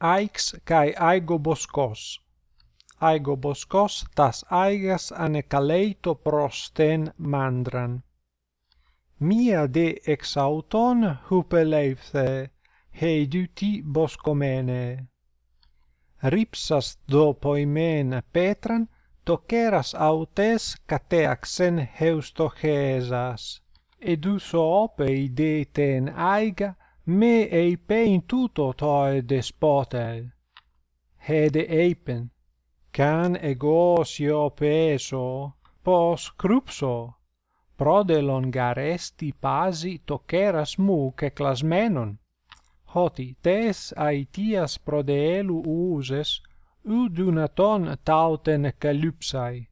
Aix kai Aigo Boskos. Aigo Boskos tas aigas anekaleito prosten mandran. Mia de exauton auton hupeleithe, heiduti boscomene. Ripsas do poimen petran, toceras autes cateaxen heustochesas. Eduso opei de aiga, me eipe in tuto toi despotel. Hede eipen, can ego sio peso, pos crupso, prode longaresti pasi toceras mu che clasmenon. Hoti tes aetias prodelu uses, udunaton tauten calypsai.